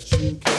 that you can't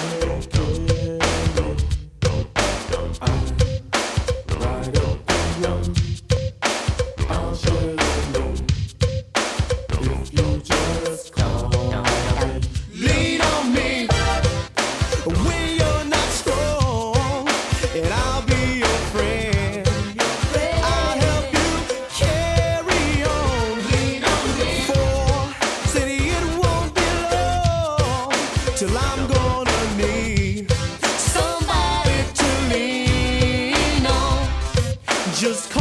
Just call